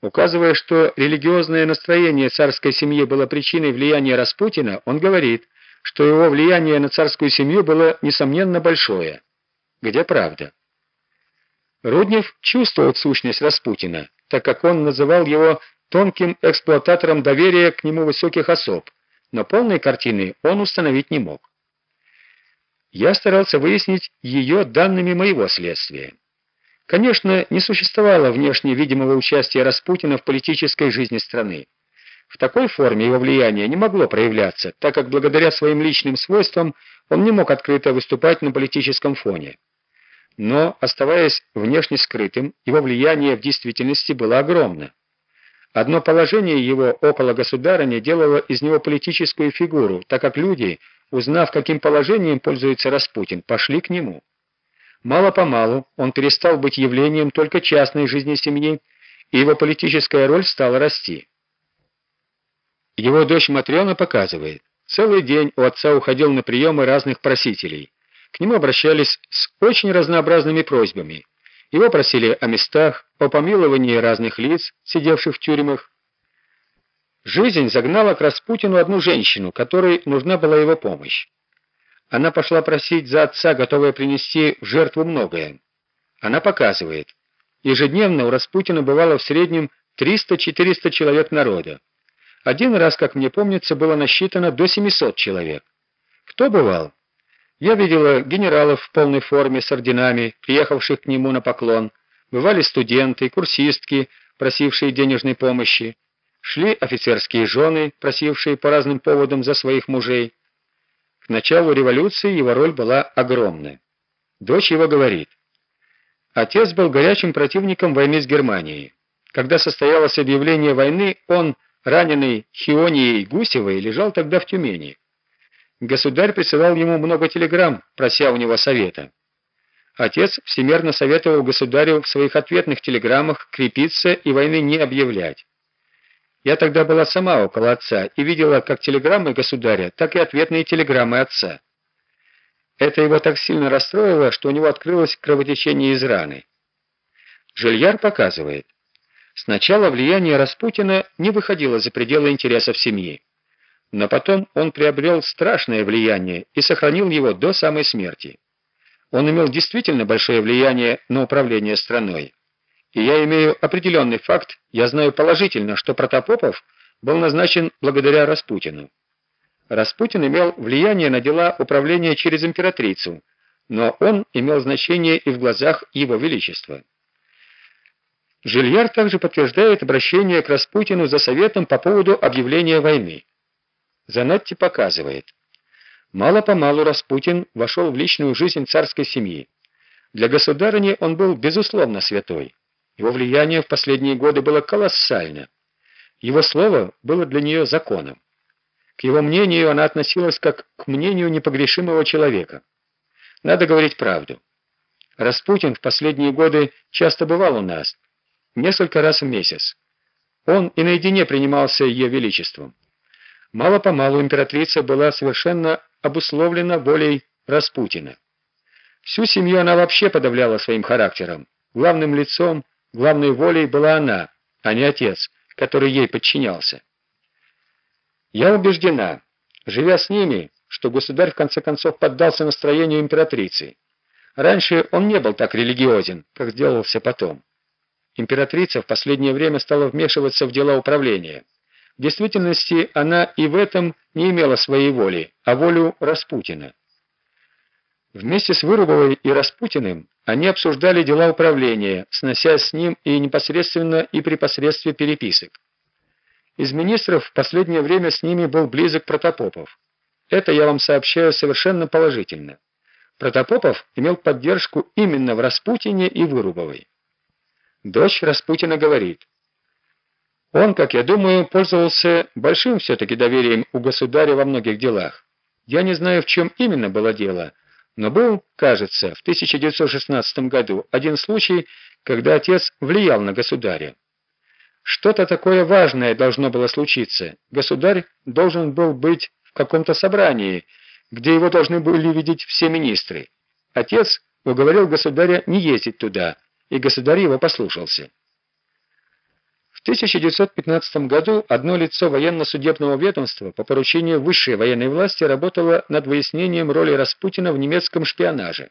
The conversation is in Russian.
Указывая, что религиозное настроение царской семьи было причиной влияния Распутина, он говорит, что его влияние на царскую семью было несомненно большое. Где правда? Руднев чувствовал сущность Распутина, так как он называл его тонким эксплуататором доверия к нему высоких особ, но полной картины он установить не мог. Я старался выяснить ее данными моего следствия. Конечно, не существовало внешне видимого участия Распутина в политической жизни страны. В такой форме его влияние не могло проявляться, так как благодаря своим личным свойствам он не мог открыто выступать на политическом фоне. Но, оставаясь внешне скрытым, его влияние в действительности было огромно. Одно положение его около государыни делало из него политическую фигуру, так как люди, узнав, каким положением пользуется Распутин, пошли к нему. Мало-помалу он перестал быть явлением только частной жизни семьи, и его политическая роль стала расти. Его дочь Матрёна показывает, целый день у отца уходил на приемы разных просителей. К нему обращались с очень разнообразными просьбами. Его просили о местах, о помиловании разных лиц, сидевших в тюрьмах. Жизнь загнала к Распутину одну женщину, которой нужна была его помощь. Она пошла просить за отца, готовая принести в жертву многое. Она показывает. Ежедневно у Распутина бывало в среднем 300-400 человек народа. Один раз, как мне помнится, было насчитано до 700 человек. Кто бывал? Я видела генералов в полной форме с орденами, приехавших к нему на поклон. Бывали студенты, курсистки, просившие денежной помощи. Шли офицерские жены, просившие по разным поводам за своих мужей. К началу революции его роль была огромная. Дочь его говорит: Отец был горячим противником войны с Германией. Когда состоялось объявление войны, он, раненый Хионией Гусевой, лежал тогда в Тюмени. Государь присылал ему много телеграмм, прося у него совета. Отец всемерно советовал государю в своих ответных телеграммах крепиться и войны не объявлять. Я тогда была сама около отца и видела как телеграммы государя, так и ответные телеграммы отца. Это его так сильно расстроило, что у него открылось кровотечение из раны. Жильяр показывает. Сначала влияние Распутина не выходило за пределы интересов семьи. Но потом он приобрел страшное влияние и сохранил его до самой смерти. Он имел действительно большое влияние на управление страной. И я имею определенный факт, я знаю положительно, что Протопопов был назначен благодаря Распутину. Распутин имел влияние на дела управления через императрицу, но он имел значение и в глазах его величества. Жильяр также подтверждает обращение к Распутину за советом по поводу объявления войны. Занотти показывает. Мало-помалу Распутин вошел в личную жизнь царской семьи. Для государыни он был безусловно святой. Его влияние в последние годы было колоссально. Его слово было для нее законом. К его мнению она относилась как к мнению непогрешимого человека. Надо говорить правду. Распутин в последние годы часто бывал у нас, несколько раз в месяц. Он и наедине принимался ее величеством. Мало-помалу императрица была совершенно обусловлена волей Распутина. Всю семью она вообще подавляла своим характером. Главным лицом Главной волей была она, а не отец, который ей подчинялся. Я убеждена, живя с ними, что государь в конце концов поддался настроению императрицы. Раньше он не был так религиозен, как сделался потом. Императрица в последнее время стала вмешиваться в дела управления. В действительности она и в этом не имела своей воли, а волю Распутина. Вместе с Вырубовой и Распутиным они обсуждали дела управления, сносясь с ним и непосредственно и при посредстве переписок. Из министров в последнее время с ними был близок Протопопов. Это я вам сообщаю совершенно положительно. Протопопов имел поддержку именно в Распутине и Вырубовой. Дочь Распутина говорит: он, как я думаю, пользовался большим все таки доверием у государя во многих делах. Я не знаю, в чем именно было дело, но был, кажется, в 1916 году один случай, когда отец влиял на государя. Что-то такое важное должно было случиться. Государь должен был быть в каком-то собрании, где его должны были видеть все министры. Отец уговорил государя не ездить туда, и государь его послушался. 1915 году одно лицо военно-судебного ведомства по поручению высшей военной власти работало над выяснением роли Распутина в немецком шпионаже.